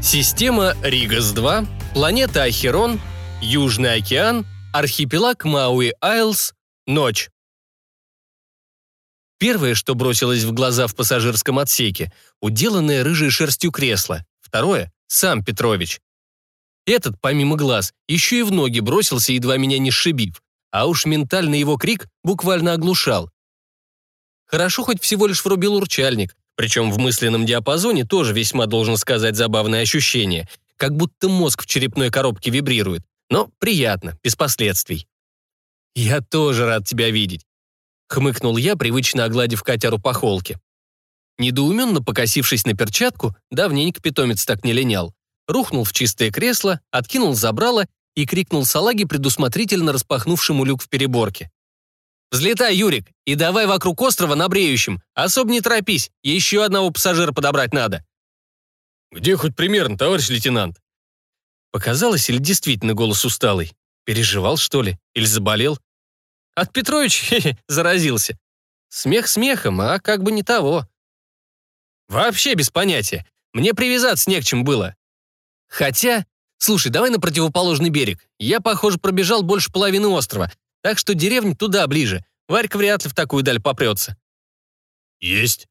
Система Ригас-2, планета Ахерон, Южный океан, архипелаг Мауи-Айлс, ночь. Первое, что бросилось в глаза в пассажирском отсеке, уделанное рыжей шерстью кресло. Второе — сам Петрович. Этот, помимо глаз, еще и в ноги бросился, едва меня не сшибив. А уж ментально его крик буквально оглушал. Хорошо хоть всего лишь врубил урчальник, причем в мысленном диапазоне тоже весьма, должен сказать, забавное ощущение, как будто мозг в черепной коробке вибрирует. Но приятно, без последствий. «Я тоже рад тебя видеть», — хмыкнул я, привычно огладив котяру по холке. Недоуменно покосившись на перчатку, давненько питомец так не линял, рухнул в чистое кресло, откинул забрало и крикнул салаге, предусмотрительно распахнувшему люк в переборке. «Взлетай, Юрик, и давай вокруг острова на бреющем. Особо не торопись, еще одного пассажира подобрать надо». «Где хоть примерно, товарищ лейтенант?» Показалось, или действительно голос усталый? Переживал, что ли? Или заболел? От Петрович заразился. Смех смехом, а как бы не того. Вообще без понятия. Мне привязаться не к чему было. Хотя, слушай, давай на противоположный берег. Я, похоже, пробежал больше половины острова, так что деревня туда ближе. Варька вряд ли в такую даль попрется. Есть.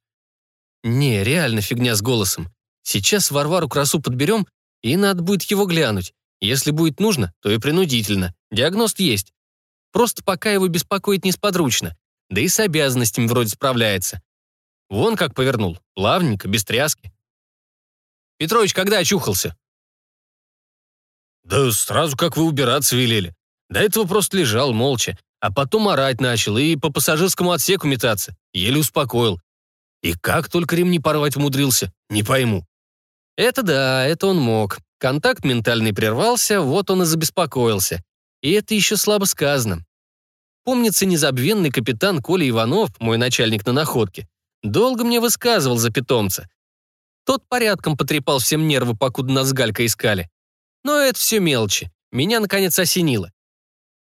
Не, реально фигня с голосом. Сейчас Варвару красу подберем, и надо будет его глянуть. Если будет нужно, то и принудительно. Диагност есть. Просто пока его беспокоить несподручно. Да и с обязанностями вроде справляется. Вон как повернул. Плавненько, без тряски. Петрович когда очухался? Да сразу как вы убираться велели. До этого просто лежал молча, а потом орать начал и по пассажирскому отсеку метаться. Еле успокоил. И как только ремни порвать умудрился, не пойму. Это да, это он мог. Контакт ментальный прервался, вот он и забеспокоился. И это еще слабо сказано. Помнится незабвенный капитан Коля Иванов, мой начальник на находке, долго мне высказывал за питомца. Тот порядком потрепал всем нервы, покуда нас Галька искали. Но это все мелочи. Меня, наконец, осенило.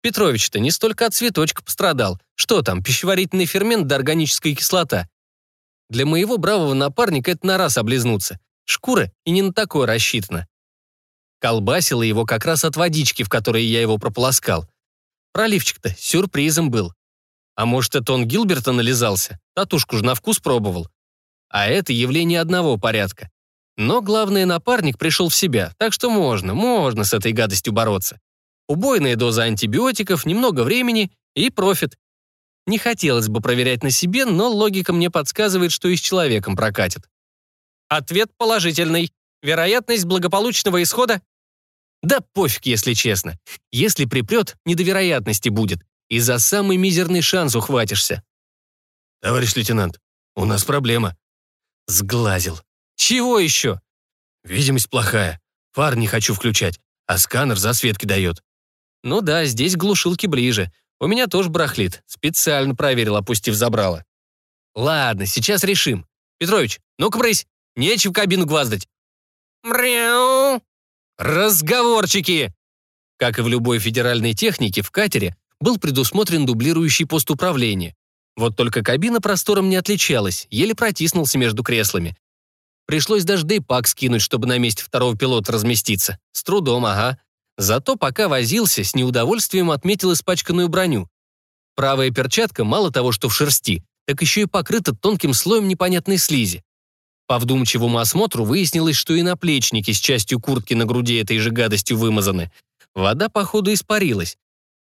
Петрович-то не столько от цветочка пострадал. Что там, пищеварительный фермент да органическая кислота. Для моего бравого напарника это на раз облизнуться. Шкура и не на такое рассчитана. Колбасило его как раз от водички, в которой я его прополоскал. Проливчик-то сюрпризом был. А может, это он Гилберта нализался? Татушку же на вкус пробовал. А это явление одного порядка. Но главный напарник пришел в себя, так что можно, можно с этой гадостью бороться. Убойная доза антибиотиков, немного времени и профит. Не хотелось бы проверять на себе, но логика мне подсказывает, что и с человеком прокатит. Ответ положительный. Вероятность благополучного исхода? Да пофиг, если честно. Если припрет, не до вероятности будет. И за самый мизерный шанс ухватишься. Товарищ лейтенант, у нас проблема. Сглазил. Чего еще? Видимость плохая. Фар не хочу включать, а сканер засветки дает. Ну да, здесь глушилки ближе. У меня тоже брахлит. Специально проверил, опустив забрало. Ладно, сейчас решим. Петрович, ну-ка брысь. Нечем кабину гваздать. Мряу. Разговорчики. Как и в любой федеральной технике, в катере был предусмотрен дублирующий пост управления. Вот только кабина простором не отличалась, еле протиснулся между креслами. Пришлось даже дейпак скинуть, чтобы на месте второго пилота разместиться. С трудом, ага. Зато пока возился, с неудовольствием отметил испачканную броню. Правая перчатка мало того, что в шерсти, так еще и покрыта тонким слоем непонятной слизи. По вдумчивому осмотру выяснилось, что и наплечники с частью куртки на груди этой же гадостью вымазаны. Вода, походу, испарилась.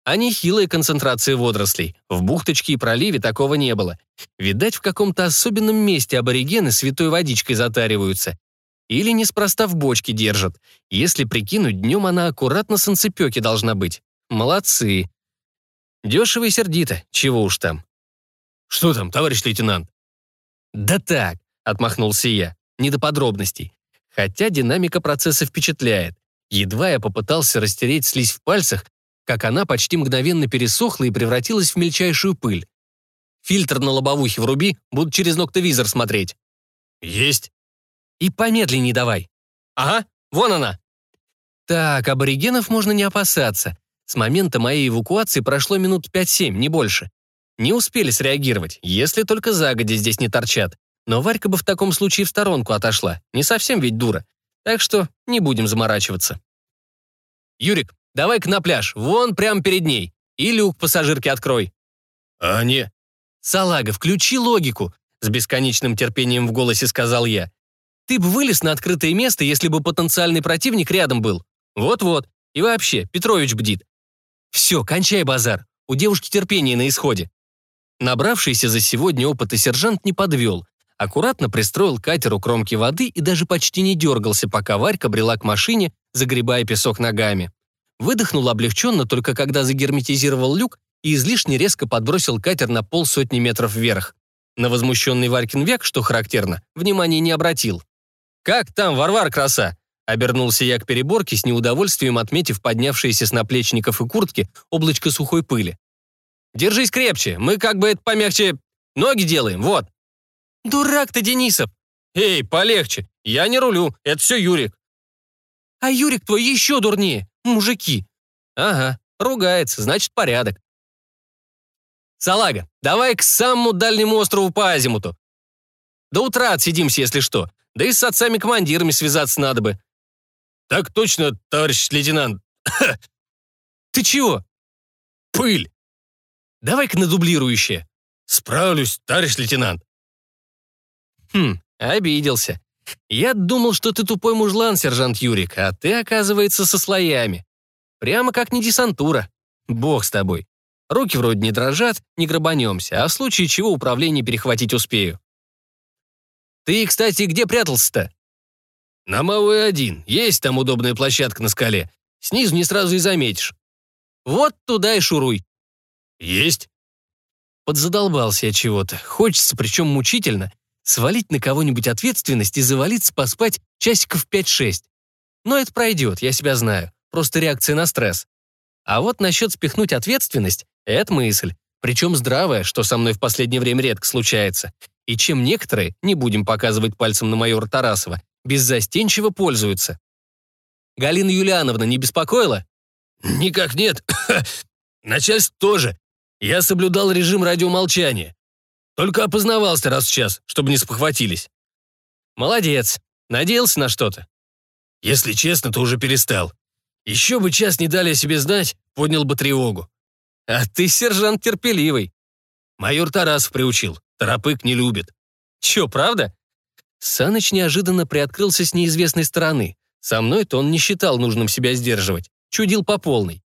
А нехилая концентрация водорослей. В бухточке и проливе такого не было. Видать, в каком-то особенном месте аборигены святой водичкой затариваются. Или неспроста в бочке держат. Если прикинуть, днем она аккуратно с санцепёки должна быть. Молодцы. Дешево и сердито, чего уж там. «Что там, товарищ лейтенант?» «Да так, — отмахнулся я. «Не до подробностей. Хотя динамика процесса впечатляет. Едва я попытался растереть слизь в пальцах, как она почти мгновенно пересохла и превратилась в мельчайшую пыль. Фильтр на лобовухе вруби, буду через ноктовизор смотреть». «Есть». «И помедленней давай». «Ага, вон она». Так, аборигенов можно не опасаться. С момента моей эвакуации прошло минут 5-7, не больше. Не успели среагировать, если только загоди здесь не торчат. Но Варька бы в таком случае в сторонку отошла. Не совсем ведь дура. Так что не будем заморачиваться. Юрик, давай-ка на пляж, вон прямо перед ней. И люк пассажирки открой. А не. Салага, включи логику, с бесконечным терпением в голосе сказал я. Ты бы вылез на открытое место, если бы потенциальный противник рядом был. Вот-вот. И вообще, Петрович бдит. Все, кончай базар. У девушки терпение на исходе. Набравшийся за сегодня опыта сержант не подвел. Аккуратно пристроил катер у кромки воды и даже почти не дергался, пока Варька брела к машине, загребая песок ногами. Выдохнул облегченно только когда загерметизировал люк и излишне резко подбросил катер на полсотни метров вверх. На возмущенный Варькин век, что характерно, внимания не обратил. «Как там, Варвар, краса?» Обернулся я к переборке с неудовольствием, отметив поднявшиеся с наплечников и куртки облачко сухой пыли. «Держись крепче, мы как бы это помягче ноги делаем, вот». «Дурак ты, Денисов!» «Эй, полегче, я не рулю, это все Юрик». «А Юрик твой еще дурнее, мужики». «Ага, ругается, значит порядок». «Салага, давай к самому дальнему острову по азимуту. До утра отсидимся, если что. Да и с отцами-командирами связаться надо бы. «Так точно, товарищ лейтенант». «Ты чего?» «Пыль». «Давай-ка на дублирующее». «Справлюсь, товарищ лейтенант». «Хм, обиделся. Я думал, что ты тупой мужлан, сержант Юрик, а ты, оказывается, со слоями. Прямо как не десантура. Бог с тобой. Руки вроде не дрожат, не грабанемся, а в случае чего управление перехватить успею. Ты, кстати, где прятался-то? На МАУ-1. Есть там удобная площадка на скале. Снизу не сразу и заметишь. Вот туда и шуруй. Есть. Подзадолбался я чего-то. Хочется, причем мучительно, свалить на кого-нибудь ответственность и завалиться поспать часиков 5-6. Но это пройдет, я себя знаю. Просто реакция на стресс. А вот насчет спихнуть ответственность — это мысль. Причем здравая, что со мной в последнее время редко случается. И чем некоторые, не будем показывать пальцем на майора Тарасова, беззастенчиво пользуются. Галина Юлиановна не беспокоила? Никак нет. Начальство тоже. Я соблюдал режим радиомолчания. Только опознавался раз в час, чтобы не спохватились. Молодец. Надеялся на что-то? Если честно, то уже перестал. Еще бы час не дали о себе знать, поднял бы тревогу. А ты, сержант, терпеливый. Майор Тарасов приучил. Торопык не любит. Че, правда? Саныч неожиданно приоткрылся с неизвестной стороны. Со мной-то он не считал нужным себя сдерживать. Чудил по полной.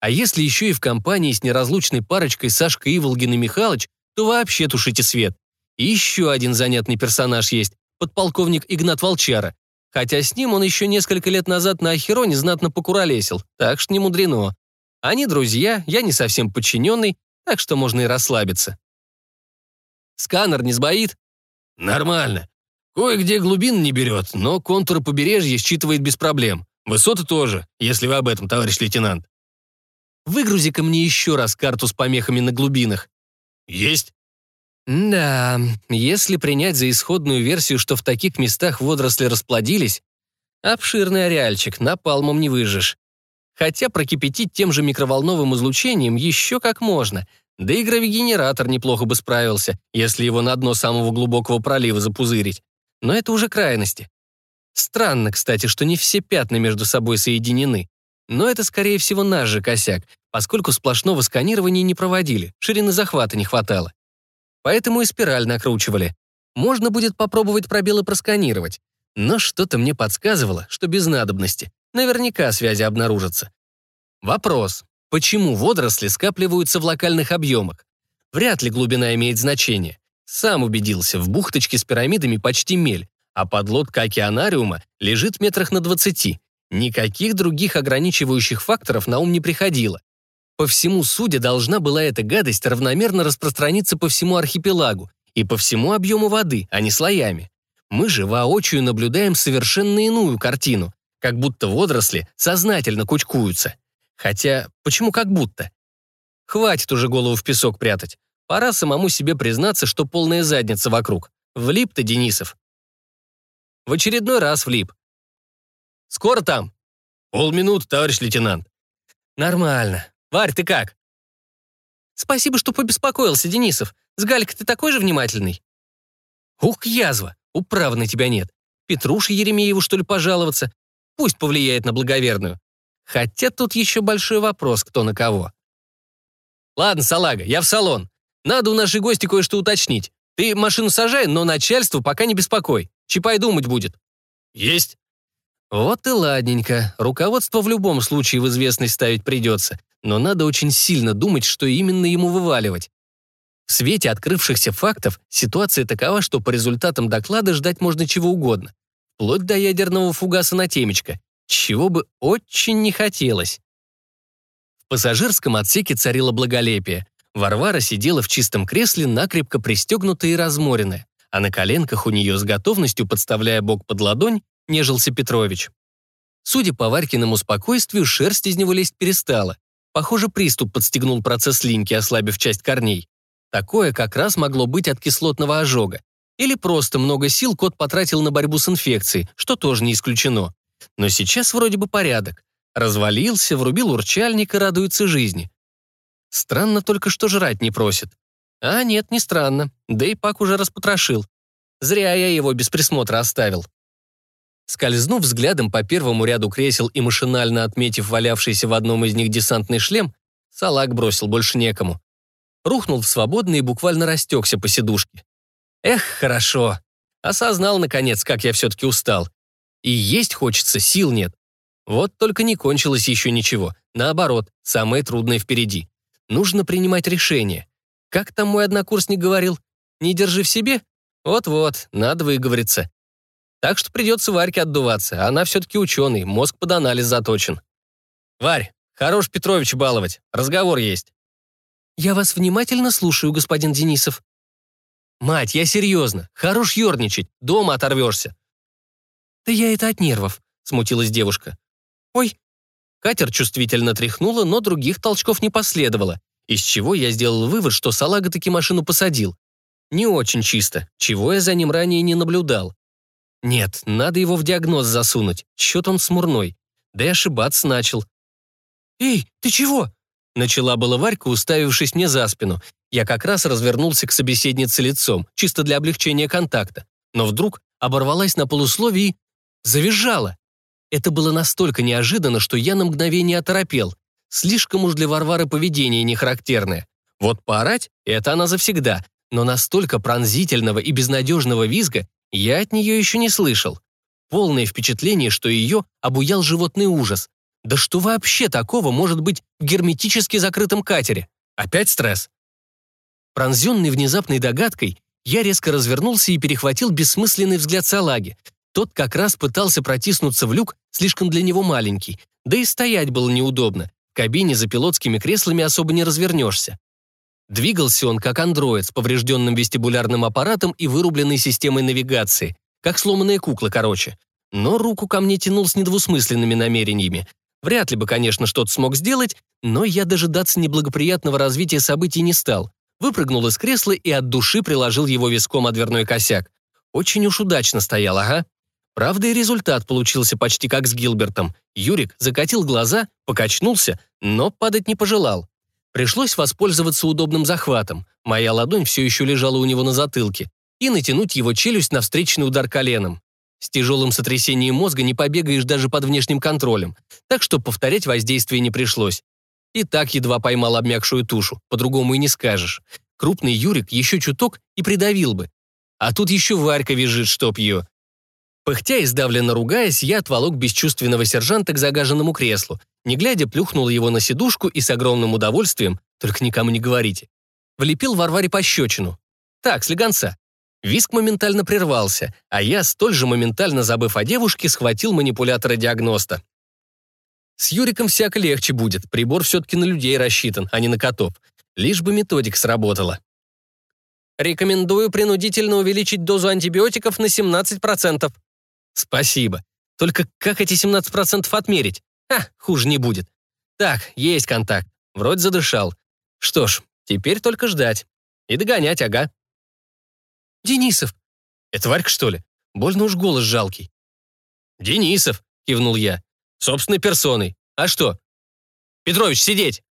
А если еще и в компании с неразлучной парочкой Сашка Иволгин и Михалыч, то вообще тушите свет. И еще один занятный персонаж есть, подполковник Игнат Волчара. Хотя с ним он еще несколько лет назад на Ахероне знатно покуролесил, так что не мудрено. Они друзья, я не совсем подчиненный, так что можно и расслабиться. Сканер не сбоит? Нормально. Кое-где глубин не берет, но контуры побережья считывает без проблем. Высоты тоже, если вы об этом, товарищ лейтенант. Выгрузи-ка мне еще раз карту с помехами на глубинах. Есть. Да, если принять за исходную версию, что в таких местах водоросли расплодились, обширный ареальчик, напалмом не выжжешь. Хотя прокипятить тем же микроволновым излучением еще как можно, да и гравигенератор неплохо бы справился, если его на дно самого глубокого пролива запузырить. Но это уже крайности. Странно, кстати, что не все пятна между собой соединены. Но это, скорее всего, наш же косяк, поскольку сплошного сканирования не проводили, ширины захвата не хватало. Поэтому и спираль накручивали. Можно будет попробовать пробелы просканировать. Но что-то мне подсказывало, что без надобности. Наверняка связи обнаружатся. Вопрос. Почему водоросли скапливаются в локальных объемах? Вряд ли глубина имеет значение. Сам убедился, в бухточке с пирамидами почти мель, а подлодка океанариума лежит метрах на 20. Никаких других ограничивающих факторов на ум не приходило. По всему судя, должна была эта гадость равномерно распространиться по всему архипелагу и по всему объему воды, а не слоями. Мы же воочию наблюдаем совершенно иную картину, как будто водоросли сознательно кучкуются. Хотя, почему как будто? Хватит уже голову в песок прятать. Пора самому себе признаться, что полная задница вокруг. Влип ты, Денисов. В очередной раз влип. Скоро там? Полминуты, товарищ лейтенант. Нормально. Варь, ты как? Спасибо, что побеспокоился, Денисов. С Галькой ты такой же внимательный? Ух, язва, управы на тебя нет. Петруше Еремееву, что ли, пожаловаться? Пусть повлияет на благоверную. Хотя тут еще большой вопрос, кто на кого. Ладно, салага, я в салон. Надо у нашей гости кое-что уточнить. Ты машину сажай, но начальство пока не беспокой. Чапай думать будет. Есть. Вот и ладненько. Руководство в любом случае в известность ставить придется. Но надо очень сильно думать, что именно ему вываливать. В свете открывшихся фактов ситуация такова, что по результатам доклада ждать можно чего угодно. Вплоть до ядерного фугаса на темечко, чего бы очень не хотелось. В пассажирском отсеке царило благолепие. Варвара сидела в чистом кресле, накрепко пристегнутая и разморенная, а на коленках у нее с готовностью, подставляя бок под ладонь, нежился Петрович. Судя по Варькиному спокойствию, шерсть из него лезть перестала. Похоже, приступ подстегнул процесс линьки, ослабив часть корней. Такое как раз могло быть от кислотного ожога. Или просто много сил кот потратил на борьбу с инфекцией, что тоже не исключено. Но сейчас вроде бы порядок. Развалился, врубил урчальник и радуется жизни. Странно только, что жрать не просит. А нет, не странно. Да и Пак уже распотрошил. Зря я его без присмотра оставил. Скользнув взглядом по первому ряду кресел и машинально отметив валявшийся в одном из них десантный шлем, салак бросил больше некому. Рухнул в свободный и буквально растекся по сидушке. Эх, хорошо. Осознал, наконец, как я все-таки устал. И есть хочется, сил нет. Вот только не кончилось еще ничего. Наоборот, самое трудное впереди. Нужно принимать решение. Как там мой однокурсник говорил? Не держи в себе? Вот-вот, надо выговориться. Так что придется Варьке отдуваться. Она все-таки ученый, мозг под анализ заточен. Варь, хорош Петрович баловать. Разговор есть. Я вас внимательно слушаю, господин Денисов. Мать, я серьезно. Хорош ерничать. Дома оторвешься. Да я это от нервов, смутилась девушка. Ой. Катер чувствительно тряхнула, но других толчков не последовало, из чего я сделал вывод, что салага таки машину посадил. Не очень чисто, чего я за ним ранее не наблюдал. Нет, надо его в диагноз засунуть. Чё-то он смурной. Да и ошибаться начал. «Эй, ты чего?» Начала была Варька, уставившись мне за спину. Я как раз развернулся к собеседнице лицом, чисто для облегчения контакта. Но вдруг оборвалась на полусловии и завизжала. Это было настолько неожиданно, что я на мгновение оторопел. Слишком уж для Варвары поведение нехарактерное. Вот поорать — это она завсегда, но настолько пронзительного и безнадежного визга я от нее еще не слышал. Полное впечатление, что ее обуял животный ужас. Да что вообще такого может быть в герметически закрытом катере? Опять стресс? Пронзенный внезапной догадкой, я резко развернулся и перехватил бессмысленный взгляд салаги. Тот как раз пытался протиснуться в люк, слишком для него маленький. Да и стоять было неудобно. В кабине за пилотскими креслами особо не развернешься. Двигался он как андроид с поврежденным вестибулярным аппаратом и вырубленной системой навигации. Как сломанная кукла, короче. Но руку ко мне тянул с недвусмысленными намерениями. Вряд ли бы, конечно, что-то смог сделать, но я дожидаться неблагоприятного развития событий не стал. Выпрыгнул из кресла и от души приложил его виском о дверной косяк. Очень уж удачно стоял, ага. Правда, и результат получился почти как с Гилбертом. Юрик закатил глаза, покачнулся, но падать не пожелал. Пришлось воспользоваться удобным захватом. Моя ладонь все еще лежала у него на затылке. И натянуть его челюсть на встречный удар коленом. С тяжелым сотрясением мозга не побегаешь даже под внешним контролем, так что повторять воздействие не пришлось. И так едва поймал обмякшую тушу, по-другому и не скажешь. Крупный Юрик еще чуток и придавил бы. А тут еще Варька визжит, чтоб ее. Пыхтя и сдавленно ругаясь, я отволок бесчувственного сержанта к загаженному креслу, не глядя плюхнул его на сидушку и с огромным удовольствием, только никому не говорите, влепил Варваре пощечину. Так, слегонца. Виск моментально прервался, а я, столь же моментально забыв о девушке, схватил манипулятора-диагноста. С Юриком всяко легче будет, прибор все-таки на людей рассчитан, а не на котов. Лишь бы методик сработала. Рекомендую принудительно увеличить дозу антибиотиков на 17%. Спасибо. Только как эти 17% отмерить? А, хуже не будет. Так, есть контакт. Вроде задышал. Что ж, теперь только ждать. И догонять, ага. Денисов. Это Варька, что ли? Больно уж голос жалкий. Денисов, кивнул я. Собственной персоной. А что? Петрович, сидеть!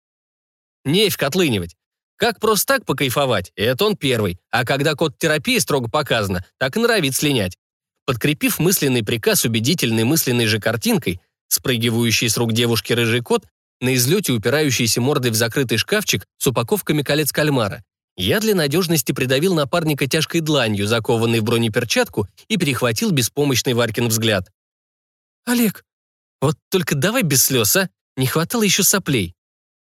Нефиг отлынивать. Как просто так покайфовать, это он первый. А когда код терапии строго показано, так и норовит слинять. Подкрепив мысленный приказ убедительной мысленной же картинкой, спрыгивающий с рук девушки рыжий кот, на излете упирающийся мордой в закрытый шкафчик с упаковками колец кальмара, я для надежности придавил напарника тяжкой дланью, закованной в бронеперчатку, и перехватил беспомощный Варькин взгляд. «Олег, вот только давай без слез, а? Не хватало еще соплей».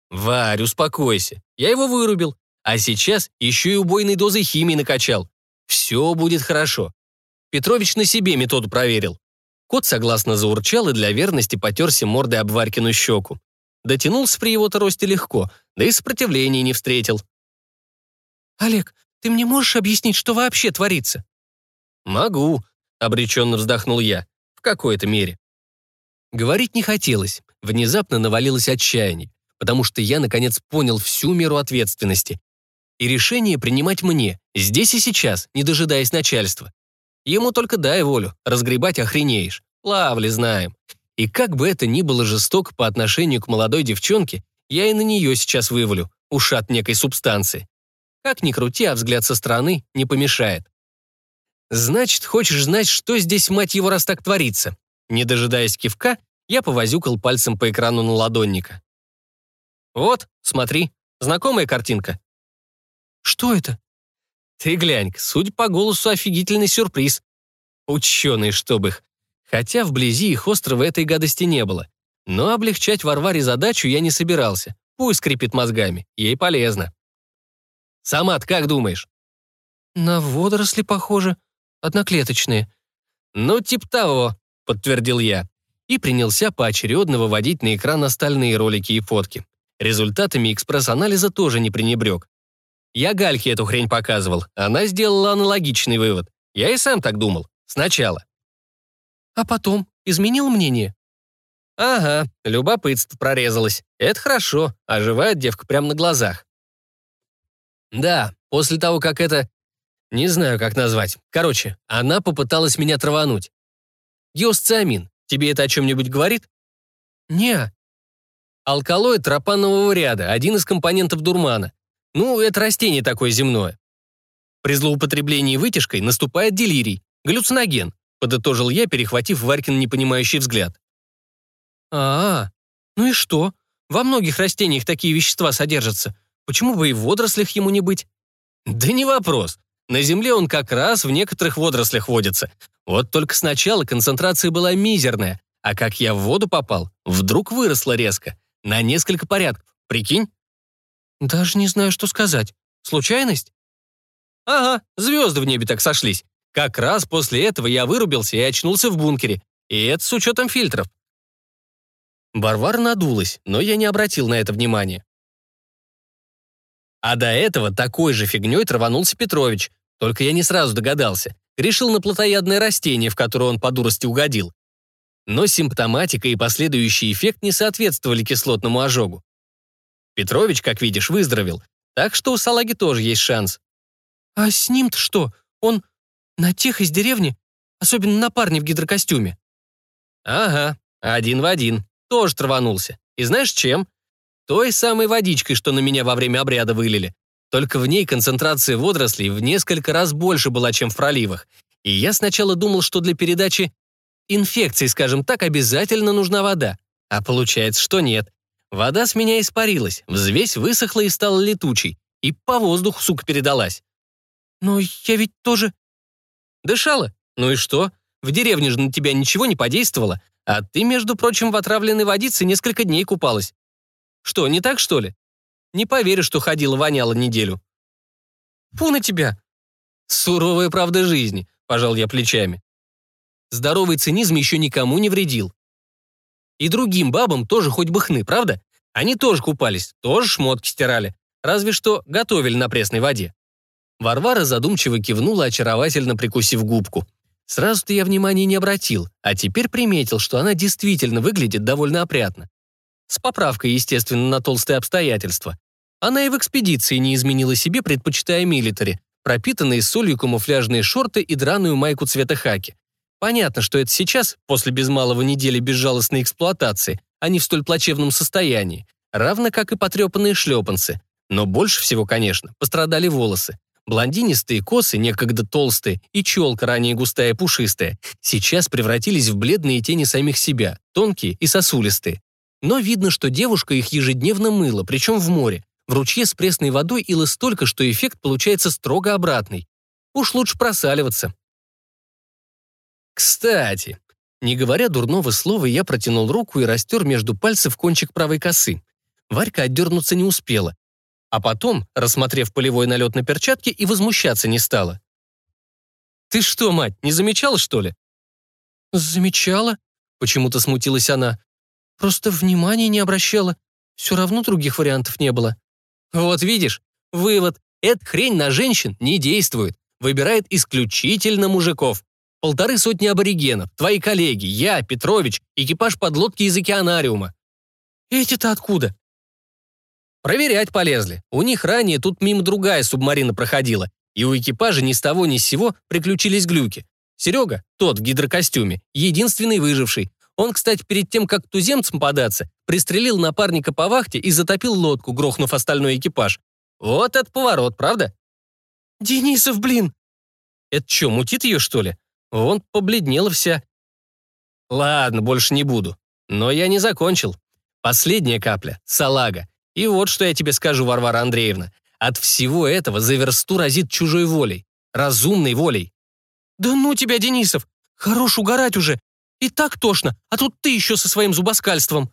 «Варь, успокойся. Я его вырубил. А сейчас еще и убойной дозой химии накачал. Все будет хорошо. Петрович на себе методу проверил». Кот согласно заурчал и для верности потерся мордой об Варькину щеку. Дотянулся при его-то росте легко, да и сопротивления не встретил. «Олег, ты мне можешь объяснить, что вообще творится?» «Могу», — обреченно вздохнул я, в какой-то мере. Говорить не хотелось, внезапно навалилось отчаяние, потому что я, наконец, понял всю меру ответственности. И решение принимать мне, здесь и сейчас, не дожидаясь начальства. Ему только дай волю, разгребать охренеешь. Лавли знаем. И как бы это ни было жестоко по отношению к молодой девчонке, я и на нее сейчас вывалю, ушат некой субстанции. Как ни крути, а взгляд со стороны не помешает. Значит, хочешь знать, что здесь, мать его, раз так творится? Не дожидаясь кивка, я повозюкал пальцем по экрану на ладонника. Вот, смотри, знакомая картинка. Что это? Ты глянь, судя по голосу, офигительный сюрприз. Ученые, чтоб их. Хотя вблизи их острова этой гадости не было. Но облегчать Варваре задачу я не собирался. Пусть скрипит мозгами, ей полезно. Самат, как думаешь?» «На водоросли похоже. Одноклеточные». «Ну, тип того», — подтвердил я. И принялся поочередно выводить на экран остальные ролики и фотки. Результатами экспресс-анализа тоже не пренебрег. Я Гальке эту хрень показывал. Она сделала аналогичный вывод. Я и сам так думал. Сначала. А потом изменил мнение? Ага, любопытство прорезалось. Это хорошо, оживает девка прямо на глазах. Да, после того, как это... Не знаю, как назвать. Короче, она попыталась меня травануть. Геосциамин. Тебе это о чем-нибудь говорит? Не. Алкалоид тропанового ряда, один из компонентов дурмана. Ну, это растение такое земное. При злоупотреблении вытяжкой наступает делирий, галлюциноген, подытожил я, перехватив Варькин непонимающий взгляд. А, -а, ну и что? Во многих растениях такие вещества содержатся. Почему бы и в водорослях ему не быть? Да не вопрос. На Земле он как раз в некоторых водорослях водится. Вот только сначала концентрация была мизерная, а как я в воду попал, вдруг выросла резко. На несколько порядков. Прикинь? Даже не знаю, что сказать. Случайность? Ага, звезды в небе так сошлись. Как раз после этого я вырубился и очнулся в бункере. И это с учетом фильтров. Барвар надулась, но я не обратил на это внимания. А до этого такой же фигней траванулся Петрович. Только я не сразу догадался. Решил на плотоядное растение, в которое он по дурости угодил. Но симптоматика и последующий эффект не соответствовали кислотному ожогу. Петрович, как видишь, выздоровел. Так что у салаги тоже есть шанс. А с ним-то что? Он на тех из деревни? Особенно на парне в гидрокостюме. Ага, один в один. Тоже траванулся. И знаешь чем? Той самой водичкой, что на меня во время обряда вылили. Только в ней концентрация водорослей в несколько раз больше была, чем в проливах. И я сначала думал, что для передачи инфекции, скажем так, обязательно нужна вода. А получается, что нет. Вода с меня испарилась, взвесь высохла и стала летучей. И по воздуху, сука, передалась. Но я ведь тоже... Дышала? Ну и что? В деревне же на тебя ничего не подействовало. А ты, между прочим, в отравленной водице несколько дней купалась. Что, не так, что ли? Не поверю, что ходила воняла неделю. Фу на тебя. Суровая правда жизни, пожал я плечами. Здоровый цинизм еще никому не вредил. И другим бабам тоже хоть бы хны, правда? Они тоже купались, тоже шмотки стирали. Разве что готовили на пресной воде. Варвара задумчиво кивнула, очаровательно прикусив губку. Сразу-то я внимания не обратил, а теперь приметил, что она действительно выглядит довольно опрятно. С поправкой, естественно, на толстые обстоятельства. Она и в экспедиции не изменила себе, предпочитая милитари, пропитанные солью камуфляжные шорты и драную майку цвета хаки. Понятно, что это сейчас, после без малого недели безжалостной эксплуатации, они в столь плачевном состоянии, равно как и потрепанные шлепанцы. Но больше всего, конечно, пострадали волосы. Блондинистые косы, некогда толстые, и челка, ранее густая и пушистая, сейчас превратились в бледные тени самих себя, тонкие и сосулистые. Но видно, что девушка их ежедневно мыла, причем в море. В ручье с пресной водой ила столько, что эффект получается строго обратный. Уж лучше просаливаться. Кстати, не говоря дурного слова, я протянул руку и растер между пальцев кончик правой косы. Варька отдернуться не успела. А потом, рассмотрев полевой налет на перчатке, и возмущаться не стала. «Ты что, мать, не замечала, что ли?» «Замечала», — почему-то смутилась она. «Просто внимания не обращала. Все равно других вариантов не было». «Вот видишь, вывод. Эта хрень на женщин не действует. Выбирает исключительно мужиков. Полторы сотни аборигенов, твои коллеги, я, Петрович, экипаж подлодки из океанариума. Эти-то откуда? Проверять полезли. У них ранее тут мимо другая субмарина проходила, и у экипажа ни с того ни с сего приключились глюки. Серега, тот в гидрокостюме, единственный выживший. Он, кстати, перед тем, как туземцам податься, пристрелил напарника по вахте и затопил лодку, грохнув остальной экипаж. Вот это поворот, правда? «Денисов, блин!» «Это что, мутит ее, что ли?» Вон побледнела вся. Ладно, больше не буду. Но я не закончил. Последняя капля — салага. И вот что я тебе скажу, Варвара Андреевна. От всего этого за версту разит чужой волей. Разумной волей. «Да ну тебя, Денисов! Хорош угорать уже! И так тошно, а тут ты еще со своим зубоскальством!»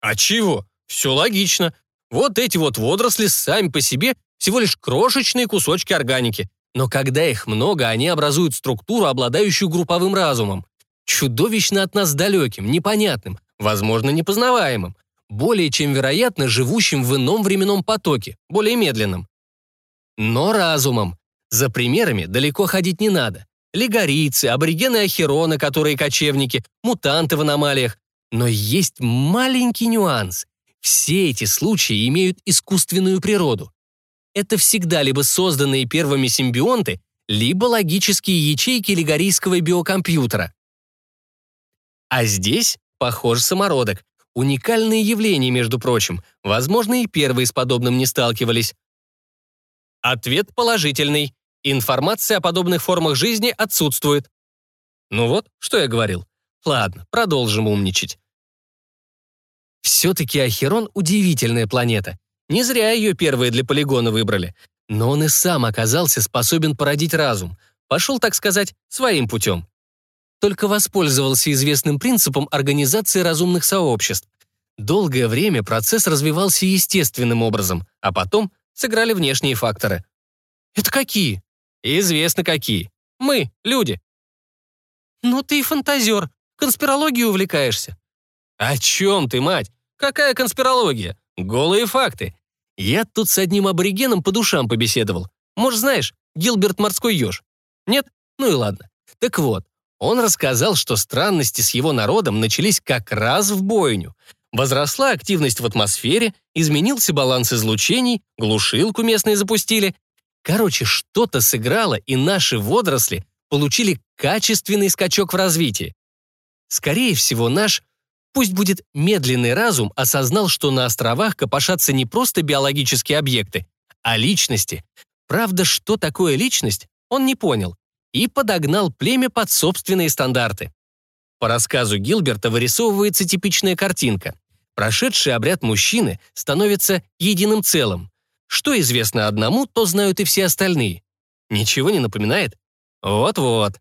«А чего? Все логично. Вот эти вот водоросли сами по себе всего лишь крошечные кусочки органики. Но когда их много, они образуют структуру, обладающую групповым разумом. Чудовищно от нас далеким, непонятным, возможно, непознаваемым. Более чем вероятно, живущим в ином временном потоке, более медленном. Но разумом. За примерами далеко ходить не надо. Лигорийцы, аборигены Ахерона, которые кочевники, мутанты в аномалиях. Но есть маленький нюанс. Все эти случаи имеют искусственную природу это всегда либо созданные первыми симбионты, либо логические ячейки лигорийского биокомпьютера. А здесь, похоже, самородок. Уникальные явления, между прочим. Возможно, и первые с подобным не сталкивались. Ответ положительный. Информация о подобных формах жизни отсутствует. Ну вот, что я говорил. Ладно, продолжим умничать. Все-таки Ахерон — удивительная планета. Не зря ее первые для полигона выбрали. Но он и сам оказался способен породить разум. Пошел, так сказать, своим путем. Только воспользовался известным принципом организации разумных сообществ. Долгое время процесс развивался естественным образом, а потом сыграли внешние факторы. Это какие? Известно какие. Мы, люди. Ну ты и фантазер. Конспирологией увлекаешься. О чем ты, мать? Какая конспирология? Голые факты. Я тут с одним аборигеном по душам побеседовал. Может, знаешь, Гилберт морской еж? Нет? Ну и ладно. Так вот, он рассказал, что странности с его народом начались как раз в бойню. Возросла активность в атмосфере, изменился баланс излучений, глушилку местные запустили. Короче, что-то сыграло, и наши водоросли получили качественный скачок в развитии. Скорее всего, наш Пусть будет медленный разум осознал, что на островах копошатся не просто биологические объекты, а личности. Правда, что такое личность, он не понял и подогнал племя под собственные стандарты. По рассказу Гилберта вырисовывается типичная картинка. Прошедший обряд мужчины становится единым целым. Что известно одному, то знают и все остальные. Ничего не напоминает? Вот-вот.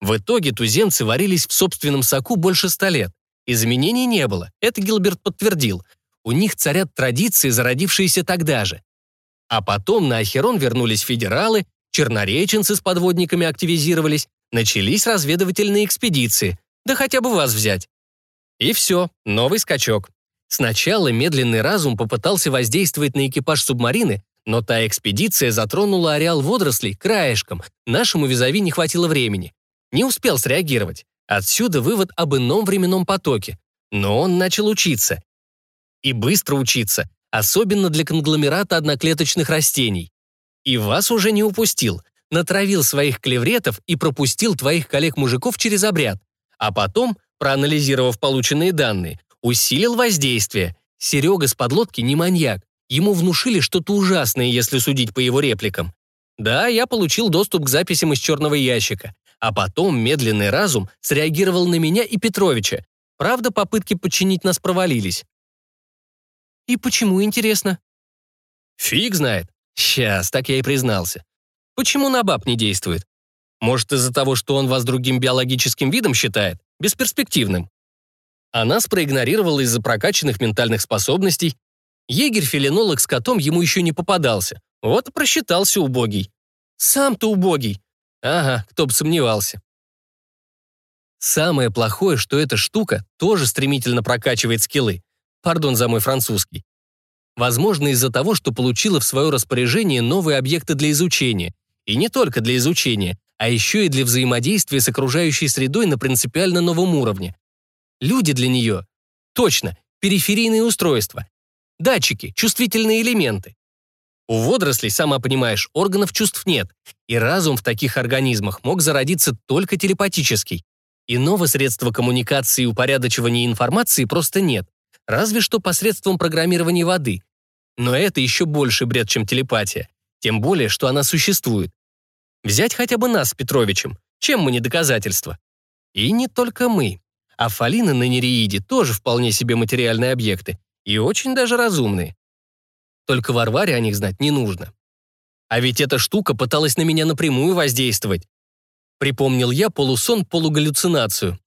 В итоге туземцы варились в собственном соку больше ста лет. Изменений не было, это Гилберт подтвердил. У них царят традиции, зародившиеся тогда же. А потом на Ахерон вернулись федералы, чернореченцы с подводниками активизировались, начались разведывательные экспедиции, да хотя бы вас взять. И все, новый скачок. Сначала медленный разум попытался воздействовать на экипаж субмарины, но та экспедиция затронула ареал водорослей краешком, нашему визави не хватило времени. Не успел среагировать. Отсюда вывод об ином временном потоке. Но он начал учиться. И быстро учиться, особенно для конгломерата одноклеточных растений. И вас уже не упустил. Натравил своих клевретов и пропустил твоих коллег-мужиков через обряд. А потом, проанализировав полученные данные, усилил воздействие. Серега с подлодки не маньяк. Ему внушили что-то ужасное, если судить по его репликам. Да, я получил доступ к записям из черного ящика. А потом медленный разум среагировал на меня и Петровича. Правда, попытки подчинить нас провалились. И почему, интересно? Фиг знает. Сейчас, так я и признался. Почему на баб не действует? Может, из-за того, что он вас другим биологическим видом считает? Бесперспективным. Она спроигнорировала из-за прокачанных ментальных способностей. Егерь-филинолог с котом ему еще не попадался. Вот и просчитался убогий. Сам-то убогий. Ага, кто бы сомневался. Самое плохое, что эта штука тоже стремительно прокачивает скиллы. Пардон за мой французский. Возможно, из-за того, что получила в свое распоряжение новые объекты для изучения. И не только для изучения, а еще и для взаимодействия с окружающей средой на принципиально новом уровне. Люди для нее. Точно, периферийные устройства. Датчики, чувствительные элементы. У водорослей, сама понимаешь, органов чувств нет, и разум в таких организмах мог зародиться только телепатический. Иного средства коммуникации и упорядочивания информации просто нет, разве что посредством программирования воды. Но это еще больше бред, чем телепатия. Тем более, что она существует. Взять хотя бы нас с Петровичем. Чем мы не доказательство? И не только мы. А фалины на Нереиде тоже вполне себе материальные объекты. И очень даже разумные. Только Варваре о них знать не нужно. А ведь эта штука пыталась на меня напрямую воздействовать. Припомнил я полусон, полугаллюцинацию.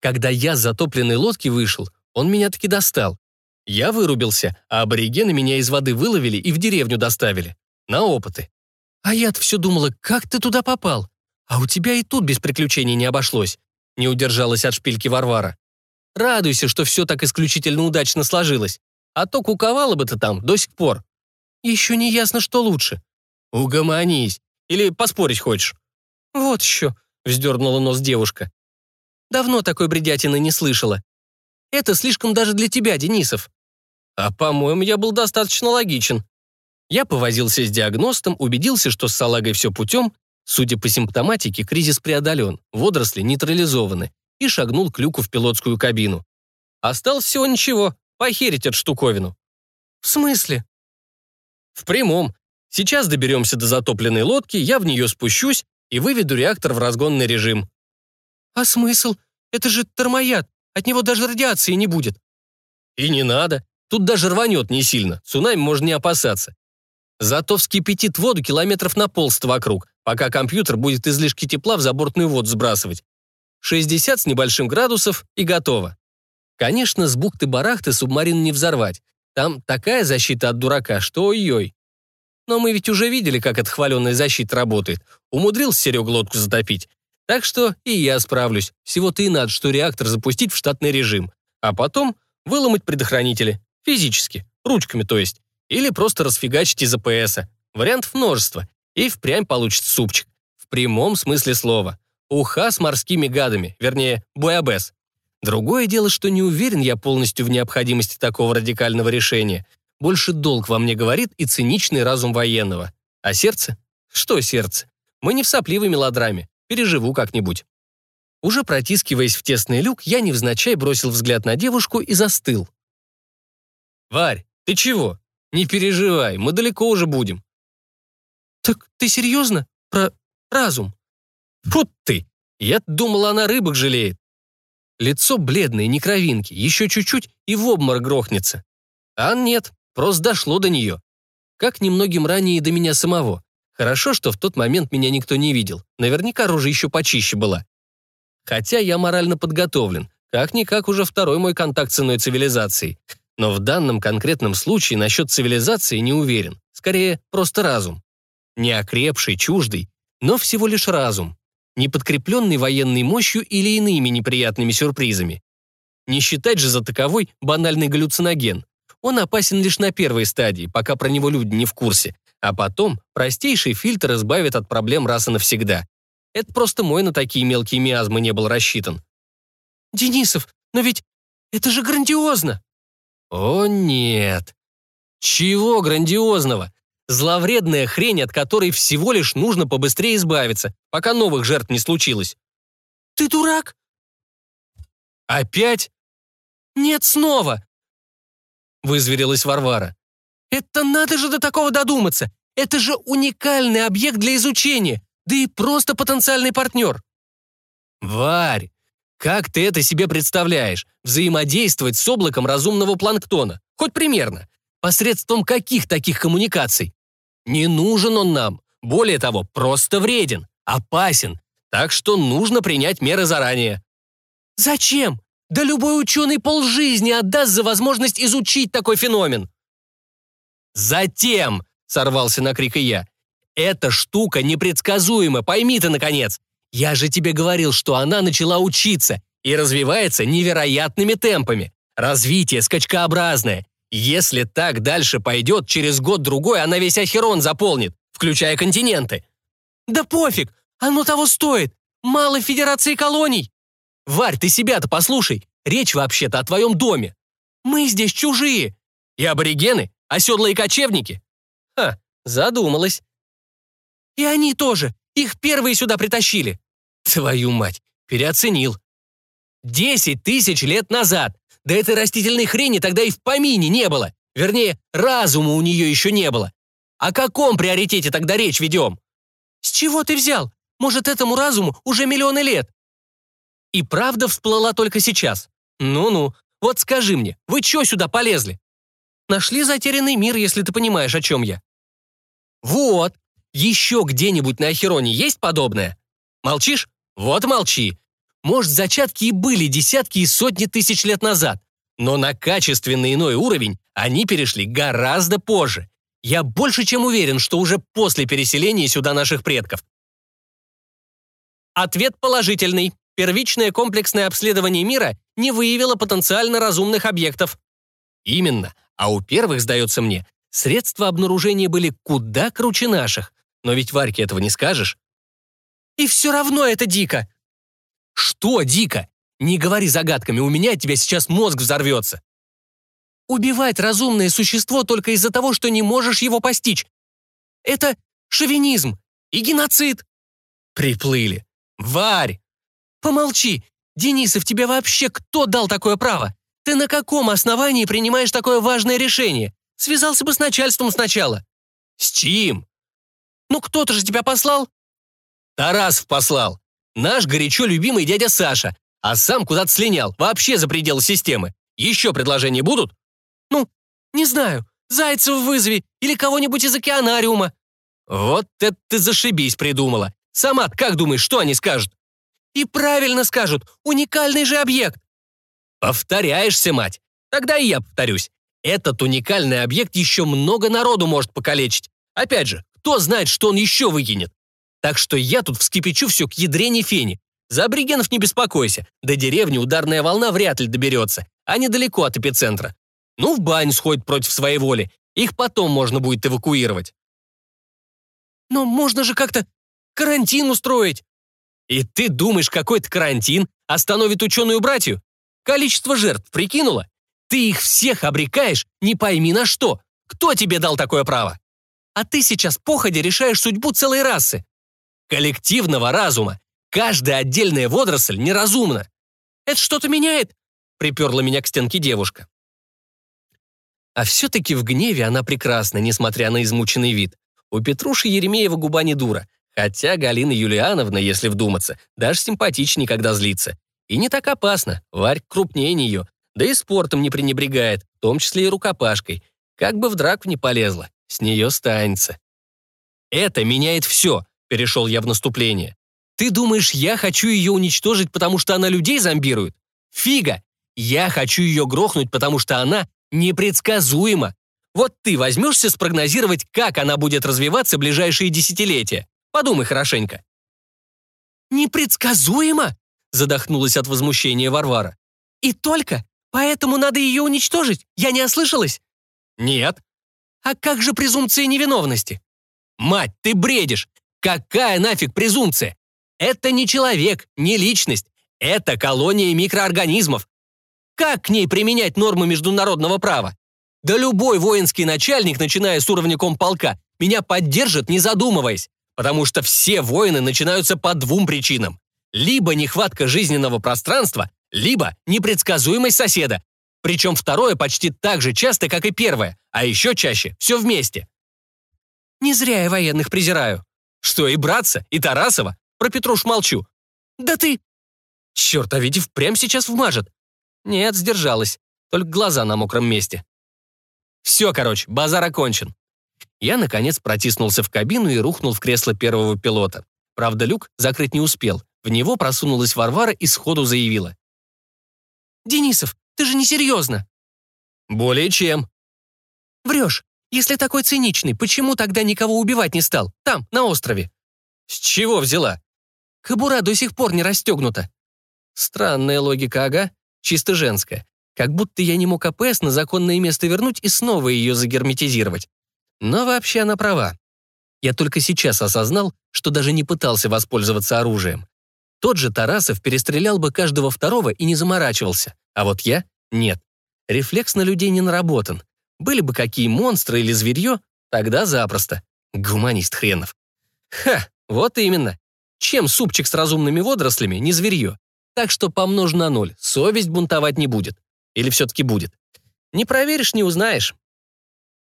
Когда я с затопленной лодки вышел, он меня таки достал. Я вырубился, а аборигены меня из воды выловили и в деревню доставили. На опыты. А я-то все думала, как ты туда попал? А у тебя и тут без приключений не обошлось. Не удержалась от шпильки Варвара. Радуйся, что все так исключительно удачно сложилось. А то куковала бы ты там до сих пор. Еще не ясно, что лучше. Угомонись. Или поспорить хочешь? Вот еще, вздернула нос девушка. Давно такой бредятины не слышала. Это слишком даже для тебя, Денисов. А, по-моему, я был достаточно логичен. Я повозился с диагностом, убедился, что с салагой все путем. Судя по симптоматике, кризис преодолен, водоросли нейтрализованы, и шагнул к люку в пилотскую кабину. Осталось всего ничего, Похерить эту штуковину». «В смысле?» «В прямом. Сейчас доберемся до затопленной лодки, я в нее спущусь и выведу реактор в разгонный режим». «А смысл? Это же термояд. От него даже радиации не будет». «И не надо. Тут даже рванет не сильно. Цунами можно не опасаться. Зато вскипятит воду километров на полста вокруг, пока компьютер будет излишки тепла в забортную воду сбрасывать. 60 с небольшим градусов и готово. Конечно, с бухты-барахты субмарин не взорвать. Там такая защита от дурака, что ой-ой. Но мы ведь уже видели, как эта защита работает. Умудрился Серег лодку затопить. Так что и я справлюсь. Всего-то и надо, что реактор запустить в штатный режим. А потом выломать предохранители. Физически. Ручками, то есть. Или просто расфигачить из АПСа. Вариантов множество. И впрямь получится супчик. В прямом смысле слова. Уха с морскими гадами, вернее, буябес. Другое дело, что не уверен я полностью в необходимости такого радикального решения. Больше долг во мне говорит и циничный разум военного. А сердце? Что сердце? Мы не в сопливой мелодраме. Переживу как-нибудь. Уже протискиваясь в тесный люк, я невзначай бросил взгляд на девушку и застыл. «Варь, ты чего? Не переживай, мы далеко уже будем». «Так ты серьезно? Про разум?» «Вот ты! Я думала, она рыбок жалеет. Лицо бледное, не кровинки, еще чуть-чуть и в обморок грохнется. А нет, просто дошло до нее. Как немногим ранее и до меня самого. Хорошо, что в тот момент меня никто не видел. Наверняка рожа еще почище была. Хотя я морально подготовлен. Как-никак уже второй мой контакт с иной цивилизацией. Но в данном конкретном случае насчет цивилизации не уверен. Скорее, просто разум. Не окрепший, чуждый, но всего лишь разум не подкрепленный военной мощью или иными неприятными сюрпризами. Не считать же за таковой банальный галлюциноген. Он опасен лишь на первой стадии, пока про него люди не в курсе, а потом простейший фильтр избавит от проблем раз и навсегда. Это просто мой на такие мелкие миазмы не был рассчитан. «Денисов, но ведь это же грандиозно!» «О, нет!» «Чего грандиозного? Зловредная хрень, от которой всего лишь нужно побыстрее избавиться, пока новых жертв не случилось. «Ты дурак?» «Опять?» «Нет, снова!» Вызверилась Варвара. Это надо же до такого додуматься! Это же уникальный объект для изучения, да и просто потенциальный партнер!» «Варь, как ты это себе представляешь? Взаимодействовать с облаком разумного планктона? Хоть примерно. Посредством каких таких коммуникаций? Не нужен он нам. Более того, просто вреден, опасен. Так что нужно принять меры заранее. Зачем? Да любой ученый полжизни отдаст за возможность изучить такой феномен. Затем, сорвался на крик и я, эта штука непредсказуема, пойми ты, наконец. Я же тебе говорил, что она начала учиться и развивается невероятными темпами. Развитие скачкообразное. Если так дальше пойдет, через год-другой она весь Ахерон заполнит, включая континенты. Да пофиг, оно того стоит. Мало федерации колоний. Варь, ты себя-то послушай. Речь вообще-то о твоем доме. Мы здесь чужие. И аборигены, оседлые кочевники. Ха, задумалась. И они тоже. Их первые сюда притащили. Твою мать, переоценил. Десять тысяч лет назад. Да этой растительной хрени тогда и в помине не было. Вернее, разума у нее еще не было. О каком приоритете тогда речь ведем? С чего ты взял? Может, этому разуму уже миллионы лет? И правда всплыла только сейчас. Ну-ну, вот скажи мне, вы чё сюда полезли? Нашли затерянный мир, если ты понимаешь, о чем я. Вот, еще где-нибудь на Ахероне есть подобное? Молчишь? Вот молчи. Может, зачатки и были десятки и сотни тысяч лет назад, но на качественно иной уровень они перешли гораздо позже. Я больше чем уверен, что уже после переселения сюда наших предков. Ответ положительный. Первичное комплексное обследование мира не выявило потенциально разумных объектов. Именно. А у первых, сдается мне, средства обнаружения были куда круче наших. Но ведь Варьке этого не скажешь. И все равно это дико. Что дико? Не говори загадками, у меня от тебя сейчас мозг взорвется. Убивать разумное существо только из-за того, что не можешь его постичь. Это шовинизм и геноцид. Приплыли. Варь! Помолчи. Денисов, тебе вообще кто дал такое право? Ты на каком основании принимаешь такое важное решение? Связался бы с начальством сначала. С чьим? Ну кто-то же тебя послал. Тарасов послал. Наш горячо любимый дядя Саша. А сам куда-то слинял, вообще за пределы системы. Еще предложения будут? Ну, не знаю. Зайцев вызови или кого-нибудь из океанариума. Вот это ты зашибись придумала. Сама как думаешь, что они скажут? И правильно скажут. Уникальный же объект. Повторяешься, мать. Тогда и я повторюсь. Этот уникальный объект еще много народу может покалечить. Опять же, кто знает, что он еще выкинет. Так что я тут вскипячу все к ядрене фени. За аборигенов не беспокойся. До деревни ударная волна вряд ли доберется. Они далеко от эпицентра. Ну, в баню сходят против своей воли. Их потом можно будет эвакуировать. Но можно же как-то карантин устроить. И ты думаешь, какой-то карантин остановит ученую братью? Количество жертв прикинула? Ты их всех обрекаешь, не пойми на что. Кто тебе дал такое право? А ты сейчас походе решаешь судьбу целой расы коллективного разума. Каждая отдельная водоросль неразумна. Это что-то меняет?» — приперла меня к стенке девушка. А все-таки в гневе она прекрасна, несмотря на измученный вид. У Петруши Еремеева губа не дура, хотя Галина Юлиановна, если вдуматься, даже симпатичнее, когда злится. И не так опасно, Варь крупнее нее, да и спортом не пренебрегает, в том числе и рукопашкой. Как бы в драку не полезла, с нее станется. Это меняет все, Перешел я в наступление. Ты думаешь, я хочу ее уничтожить, потому что она людей зомбирует? Фига! Я хочу ее грохнуть, потому что она непредсказуема. Вот ты возьмешься спрогнозировать, как она будет развиваться в ближайшие десятилетия. Подумай хорошенько. «Непредсказуемо?» — задохнулась от возмущения Варвара. «И только? Поэтому надо ее уничтожить? Я не ослышалась?» «Нет». «А как же презумпция невиновности?» «Мать, ты бредишь! Какая нафиг презумпция? Это не человек, не личность. Это колония микроорганизмов. Как к ней применять нормы международного права? Да любой воинский начальник, начиная с уровня комполка, меня поддержит, не задумываясь. Потому что все войны начинаются по двум причинам. Либо нехватка жизненного пространства, либо непредсказуемость соседа. Причем второе почти так же часто, как и первое, а еще чаще все вместе. Не зря я военных презираю. Что, и братца, и Тарасова? Про Петруш молчу. Да ты... Черт, а ведь и впрямь сейчас вмажет. Нет, сдержалась. Только глаза на мокром месте. Все, короче, базар окончен. Я, наконец, протиснулся в кабину и рухнул в кресло первого пилота. Правда, люк закрыть не успел. В него просунулась Варвара и сходу заявила. «Денисов, ты же не серьезно!» «Более чем!» «Врешь. Если такой циничный, почему тогда никого убивать не стал? Там, на острове?» «С чего взяла?» «Кобура до сих пор не расстегнута». Странная логика, ага. Чисто женская. Как будто я не мог АПС на законное место вернуть и снова ее загерметизировать. Но вообще она права. Я только сейчас осознал, что даже не пытался воспользоваться оружием. Тот же Тарасов перестрелял бы каждого второго и не заморачивался, а вот я — нет. Рефлекс на людей не наработан. Были бы какие монстры или зверье, тогда запросто. Гуманист хренов. Ха, вот именно. Чем супчик с разумными водорослями, не зверье. Так что помножь на ноль, совесть бунтовать не будет. Или все-таки будет. Не проверишь, не узнаешь.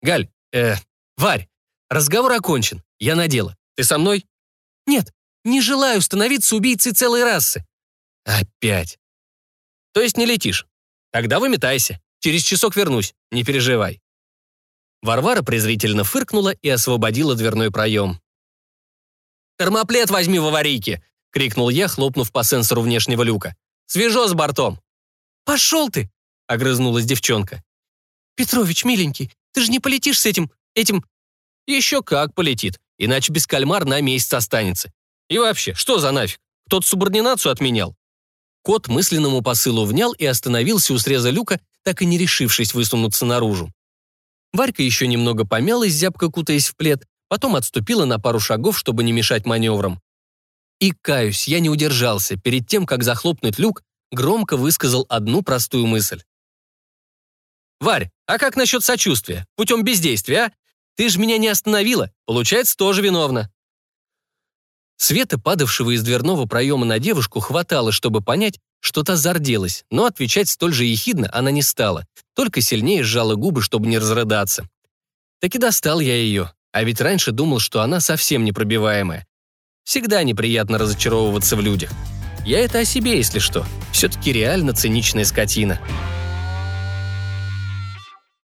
Галь, э, Варь, разговор окончен. Я надела. Ты со мной? Нет, не желаю становиться убийцей целой расы. Опять. То есть не летишь? Тогда выметайся. Через часок вернусь, не переживай. Варвара презрительно фыркнула и освободила дверной проем. «Термоплет возьми в аварийке!» — крикнул я, хлопнув по сенсору внешнего люка. «Свежо с бортом!» «Пошел ты!» — огрызнулась девчонка. «Петрович, миленький, ты же не полетишь с этим, этим...» «Еще как полетит, иначе без кальмар на месяц останется. И вообще, что за нафиг? Кто-то субординацию отменял?» Кот мысленному посылу внял и остановился у среза люка, так и не решившись высунуться наружу. Варька еще немного помялась, зябко кутаясь в плед, потом отступила на пару шагов, чтобы не мешать маневрам. И, каюсь, я не удержался, перед тем, как захлопнуть люк, громко высказал одну простую мысль. «Варь, а как насчет сочувствия? Путем бездействия, а? Ты же меня не остановила, получается, тоже виновна». Света, падавшего из дверного проема на девушку, хватало, чтобы понять, что та зарделась, но отвечать столь же ехидно она не стала, только сильнее сжала губы, чтобы не разрыдаться. Таки достал я ее, а ведь раньше думал, что она совсем непробиваемая. Всегда неприятно разочаровываться в людях. Я это о себе, если что. Все-таки реально циничная скотина.